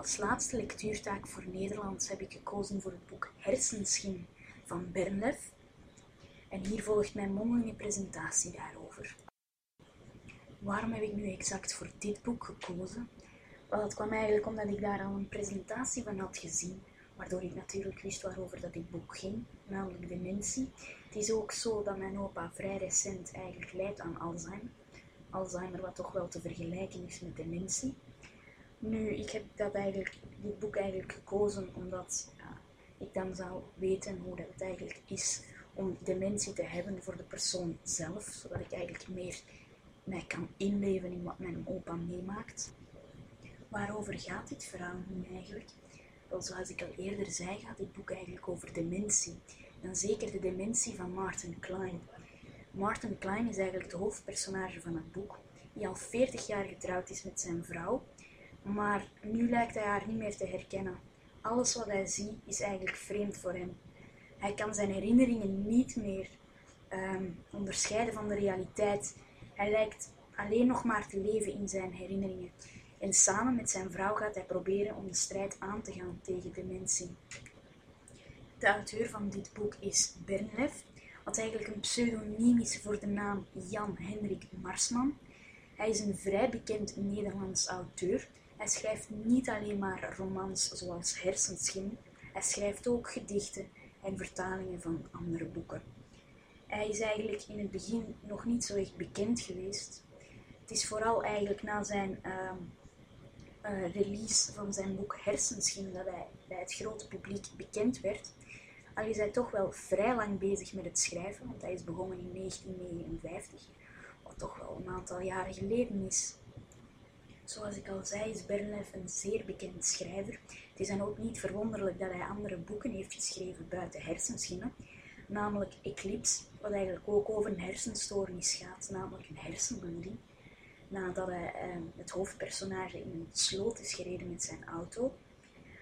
Als laatste lectuurtaak voor Nederlands heb ik gekozen voor het boek Hersenschim van Bernlef. En hier volgt mijn mondelinge presentatie daarover. Waarom heb ik nu exact voor dit boek gekozen? Wel, het kwam eigenlijk omdat ik daar al een presentatie van had gezien, waardoor ik natuurlijk wist waarover dat dit boek ging, namelijk dementie. Het is ook zo dat mijn opa vrij recent eigenlijk leidt aan Alzheimer. Alzheimer wat toch wel te vergelijken is met dementie. Nu, ik heb dat eigenlijk, dit boek eigenlijk gekozen omdat ik dan zou weten hoe dat het eigenlijk is om dementie te hebben voor de persoon zelf, zodat ik eigenlijk meer mij kan inleven in wat mijn opa meemaakt. Waarover gaat dit verhaal nu eigenlijk? Wel, zoals ik al eerder zei, gaat dit boek eigenlijk over dementie. En zeker de dementie van Martin Klein. Martin Klein is eigenlijk de hoofdpersonage van het boek, die al 40 jaar getrouwd is met zijn vrouw, maar nu lijkt hij haar niet meer te herkennen. Alles wat hij ziet is eigenlijk vreemd voor hem. Hij kan zijn herinneringen niet meer ehm, onderscheiden van de realiteit. Hij lijkt alleen nog maar te leven in zijn herinneringen. En samen met zijn vrouw gaat hij proberen om de strijd aan te gaan tegen dementie. De auteur van dit boek is Bernlef, wat eigenlijk een pseudoniem is voor de naam Jan Hendrik Marsman. Hij is een vrij bekend Nederlands auteur. Hij schrijft niet alleen maar romans zoals Hersenschim, hij schrijft ook gedichten en vertalingen van andere boeken. Hij is eigenlijk in het begin nog niet zo echt bekend geweest. Het is vooral eigenlijk na zijn uh, uh, release van zijn boek Hersenschim dat hij bij het grote publiek bekend werd. Al is hij toch wel vrij lang bezig met het schrijven, want hij is begonnen in 1959, wat toch wel een aantal jaren geleden is. Zoals ik al zei, is Bernlef een zeer bekend schrijver. Het is dan ook niet verwonderlijk dat hij andere boeken heeft geschreven buiten hersenschimmen, namelijk Eclipse, wat eigenlijk ook over een hersenstoornis gaat, namelijk een hersenbloeding. Nadat hij eh, het hoofdpersonage in een sloot is gereden met zijn auto.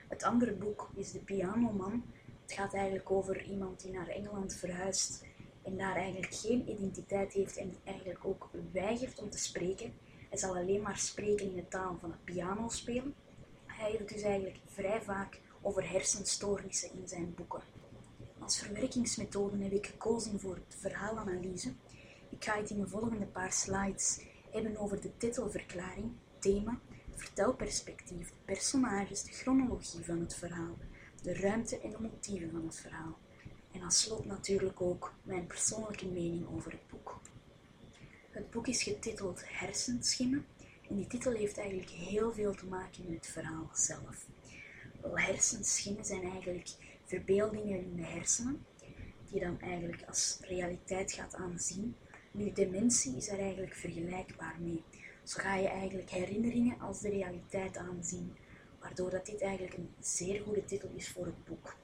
Het andere boek is De Pianoman. Het gaat eigenlijk over iemand die naar Engeland verhuist en daar eigenlijk geen identiteit heeft en eigenlijk ook weigert om te spreken. Hij zal alleen maar spreken in de taal van het pianospelen. Hij heeft dus eigenlijk vrij vaak over hersenstoornissen in zijn boeken. Als verwerkingsmethode heb ik gekozen voor de verhaalanalyse. Ik ga het in de volgende paar slides hebben over de titelverklaring, thema, vertelperspectief, de personages, de chronologie van het verhaal, de ruimte en de motieven van het verhaal. En als slot natuurlijk ook mijn persoonlijke mening over het boek. Het boek is getiteld Hersenschimmen en die titel heeft eigenlijk heel veel te maken met het verhaal zelf. Wel, hersenschimmen zijn eigenlijk verbeeldingen in de hersenen, die dan eigenlijk als realiteit gaat aanzien. Nu, dementie is er eigenlijk vergelijkbaar mee. Zo ga je eigenlijk herinneringen als de realiteit aanzien, waardoor dat dit eigenlijk een zeer goede titel is voor het boek.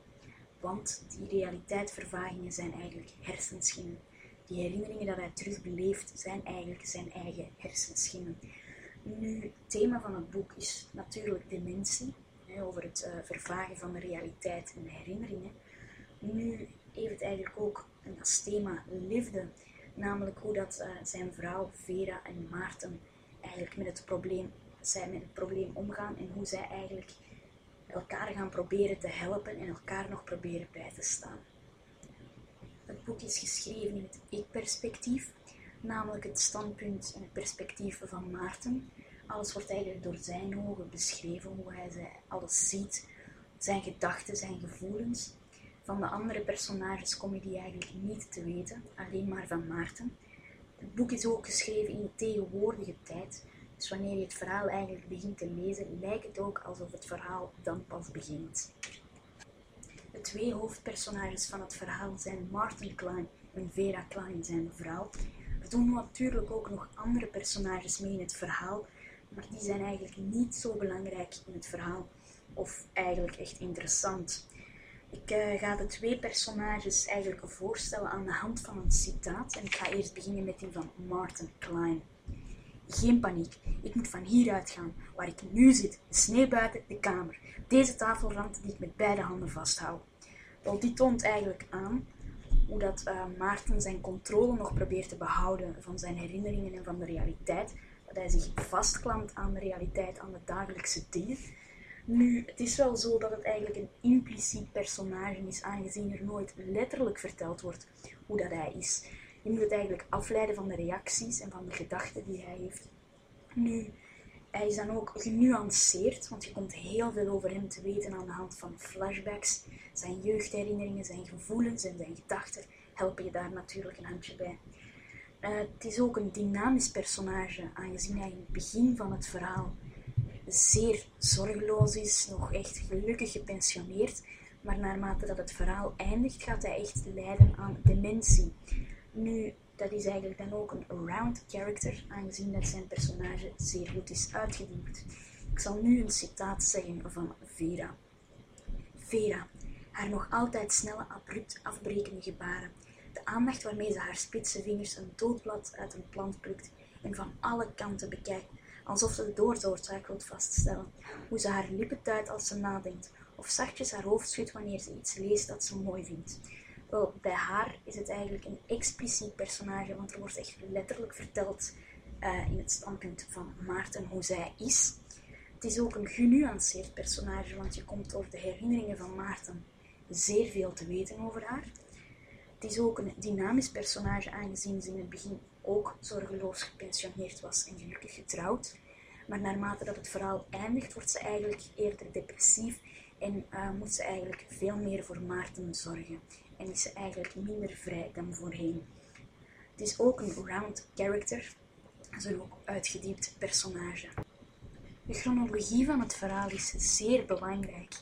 Want die realiteitsvervagingen zijn eigenlijk hersenschimmen. Die herinneringen dat hij terugbeleeft zijn eigenlijk zijn eigen hersenschimmen. Nu, het thema van het boek is natuurlijk dementie, hè, over het uh, vervagen van de realiteit en de herinneringen. Nu heeft het eigenlijk ook als thema liefde, namelijk hoe dat uh, zijn vrouw Vera en Maarten eigenlijk met het probleem, zij met het probleem omgaan en hoe zij eigenlijk elkaar gaan proberen te helpen en elkaar nog proberen bij te staan. Het boek is geschreven in het ik-perspectief, namelijk het standpunt en het perspectief van Maarten. Alles wordt eigenlijk door zijn ogen beschreven, hoe hij alles ziet, zijn gedachten, zijn gevoelens. Van de andere personages kom je die eigenlijk niet te weten, alleen maar van Maarten. Het boek is ook geschreven in tegenwoordige tijd, dus wanneer je het verhaal eigenlijk begint te lezen, lijkt het ook alsof het verhaal dan pas begint. De twee hoofdpersonages van het verhaal zijn Martin Klein en Vera Klein, zijn vrouw. Er doen natuurlijk ook nog andere personages mee in het verhaal, maar die zijn eigenlijk niet zo belangrijk in het verhaal, of eigenlijk echt interessant. Ik uh, ga de twee personages eigenlijk voorstellen aan de hand van een citaat en ik ga eerst beginnen met die van Martin Klein. Geen paniek, ik moet van hieruit gaan, waar ik nu zit, de sneeuw buiten, de kamer, deze tafelrand die ik met beide handen vasthoud. Wel, die toont eigenlijk aan hoe dat uh, Maarten zijn controle nog probeert te behouden van zijn herinneringen en van de realiteit. Dat hij zich vastklampt aan de realiteit, aan de dagelijkse dingen. Nu, het is wel zo dat het eigenlijk een impliciet personage is, aangezien er nooit letterlijk verteld wordt hoe dat hij is. Je moet het eigenlijk afleiden van de reacties en van de gedachten die hij heeft. Nu, hij is dan ook genuanceerd, want je komt heel veel over hem te weten aan de hand van flashbacks. Zijn jeugdherinneringen, zijn gevoelens en zijn gedachten helpen je daar natuurlijk een handje bij. Uh, het is ook een dynamisch personage, aangezien hij in het begin van het verhaal zeer zorgeloos is, nog echt gelukkig gepensioneerd. Maar naarmate dat het verhaal eindigt, gaat hij echt lijden aan dementie. Nu, dat is eigenlijk dan ook een round character, aangezien dat zijn personage zeer goed is uitgediept. Ik zal nu een citaat zeggen van Vera. Vera, haar nog altijd snelle, abrupt afbrekende gebaren, de aandacht waarmee ze haar spitse vingers een doodblad uit een plant plukt en van alle kanten bekijkt, alsof ze de doordoorzaak wilt vaststellen, hoe ze haar lippen tuit als ze nadenkt, of zachtjes haar hoofd schudt wanneer ze iets leest dat ze mooi vindt. Wel, bij haar is het eigenlijk een expliciet personage, want er wordt echt letterlijk verteld uh, in het standpunt van Maarten hoe zij is. Het is ook een genuanceerd personage, want je komt door de herinneringen van Maarten zeer veel te weten over haar. Het is ook een dynamisch personage, aangezien ze in het begin ook zorgeloos gepensioneerd was en gelukkig getrouwd. Maar naarmate dat het verhaal eindigt, wordt ze eigenlijk eerder depressief en uh, moet ze eigenlijk veel meer voor Maarten zorgen. En is ze eigenlijk minder vrij dan voorheen. Het is ook een round character, dus een ook uitgediept personage. De chronologie van het verhaal is zeer belangrijk.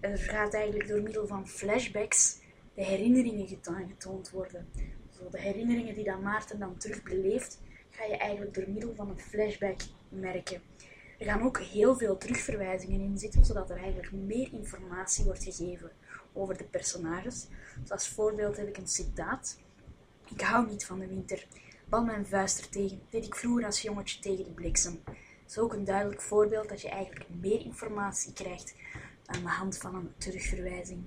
Er gaat eigenlijk door middel van flashbacks de herinneringen getoond worden. Zo de herinneringen die dan Maarten dan terug beleeft, ga je eigenlijk door middel van een flashback merken. Er gaan ook heel veel terugverwijzingen in zitten, zodat er eigenlijk meer informatie wordt gegeven over de personages. Dus als voorbeeld heb ik een citaat. Ik hou niet van de winter. Bal mijn vuist er tegen, deed ik vroeger als jongetje tegen de bliksem. Dat is ook een duidelijk voorbeeld dat je eigenlijk meer informatie krijgt aan de hand van een terugverwijzing.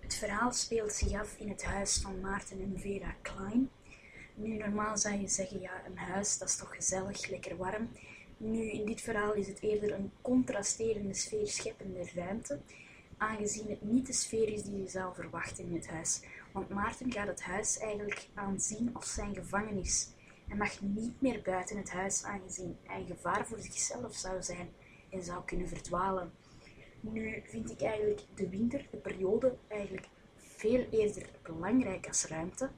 Het verhaal speelt zich af in het huis van Maarten en Vera Klein. Nu, normaal zou je zeggen, ja, een huis, dat is toch gezellig, lekker warm. Nu, in dit verhaal is het eerder een contrasterende sfeer scheppende ruimte, aangezien het niet de sfeer is die je zou verwachten in het huis. Want Maarten gaat het huis eigenlijk aanzien als zijn gevangenis. Hij mag niet meer buiten het huis, aangezien hij een gevaar voor zichzelf zou zijn en zou kunnen verdwalen. Nu vind ik eigenlijk de winter, de periode, eigenlijk veel eerder belangrijk als ruimte,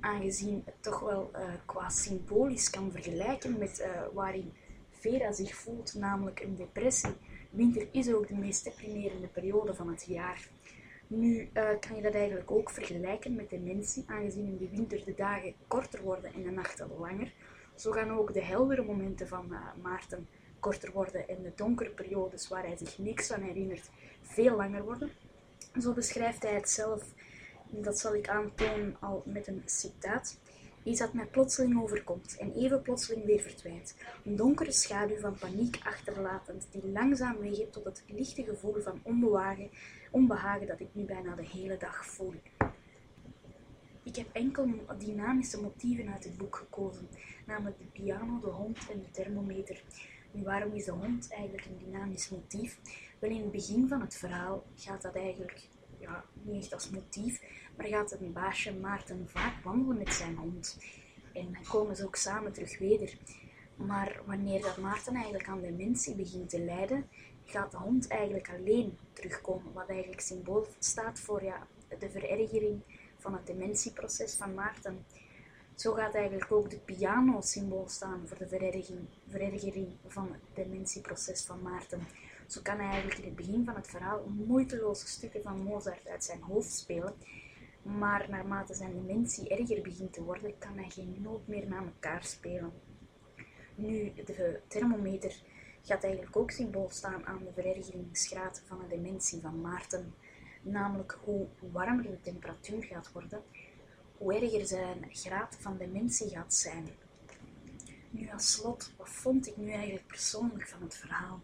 aangezien het toch wel uh, qua symbolisch kan vergelijken met uh, waarin Vera zich voelt, namelijk een depressie. Winter is ook de meest deprimerende periode van het jaar. Nu uh, kan je dat eigenlijk ook vergelijken met dementie, aangezien in de winter de dagen korter worden en de nachten langer. Zo gaan ook de heldere momenten van Maarten korter worden en de donkere periodes waar hij zich niks aan herinnert veel langer worden. Zo beschrijft hij het zelf, dat zal ik aantonen al met een citaat. Iets dat mij plotseling overkomt en even plotseling weer verdwijnt. Een donkere schaduw van paniek achterlatend, die langzaam weggeeft tot het lichte gevoel van onbehagen, onbehagen dat ik nu bijna de hele dag voel. Ik heb enkel dynamische motieven uit het boek gekozen, namelijk de piano, de hond en de thermometer. Nu, waarom is de hond eigenlijk een dynamisch motief? Wel, in het begin van het verhaal gaat dat eigenlijk ja, niet echt als motief, maar gaat het baasje Maarten vaak wandelen met zijn hond. En dan komen ze ook samen terug weder. Maar wanneer dat Maarten eigenlijk aan dementie begint te lijden, gaat de hond eigenlijk alleen terugkomen. Wat eigenlijk symbool staat voor ja, de verergering van het dementieproces van Maarten. Zo gaat eigenlijk ook de piano symbool staan voor de verergering, verergering van het dementieproces van Maarten. Zo kan hij eigenlijk in het begin van het verhaal moeiteloze stukken van Mozart uit zijn hoofd spelen, maar naarmate zijn dementie erger begint te worden, kan hij geen noot meer naar elkaar spelen. Nu, de thermometer gaat eigenlijk ook symbool staan aan de verergeringsgraad van de dementie van Maarten, namelijk hoe warmer de temperatuur gaat worden, hoe erger zijn graad van dementie gaat zijn. Nu als slot, wat vond ik nu eigenlijk persoonlijk van het verhaal?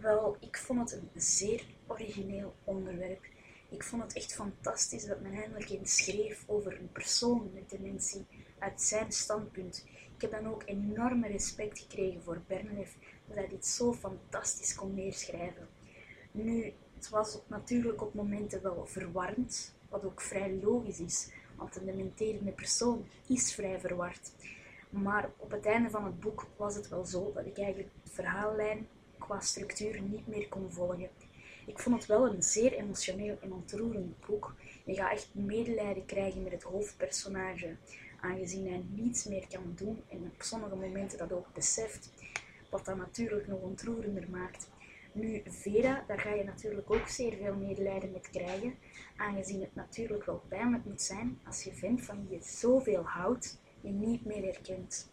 Wel, ik vond het een zeer origineel onderwerp. Ik vond het echt fantastisch dat men eindelijk eens schreef over een persoon met dementie uit zijn standpunt. Ik heb dan ook enorme respect gekregen voor Bernhef, dat hij dit zo fantastisch kon neerschrijven. Nu, het was natuurlijk op momenten wel verwarrend, wat ook vrij logisch is, want een dementerende persoon is vrij verward. Maar op het einde van het boek was het wel zo dat ik eigenlijk de verhaallijn qua structuur niet meer kon volgen. Ik vond het wel een zeer emotioneel en ontroerend boek. Je gaat echt medelijden krijgen met het hoofdpersonage, aangezien hij niets meer kan doen en op sommige momenten dat ook beseft, wat dat natuurlijk nog ontroerender maakt. Nu, Vera, daar ga je natuurlijk ook zeer veel medelijden met krijgen, aangezien het natuurlijk wel pijnlijk moet zijn als je vindt van wie je zoveel houdt, je niet meer herkent.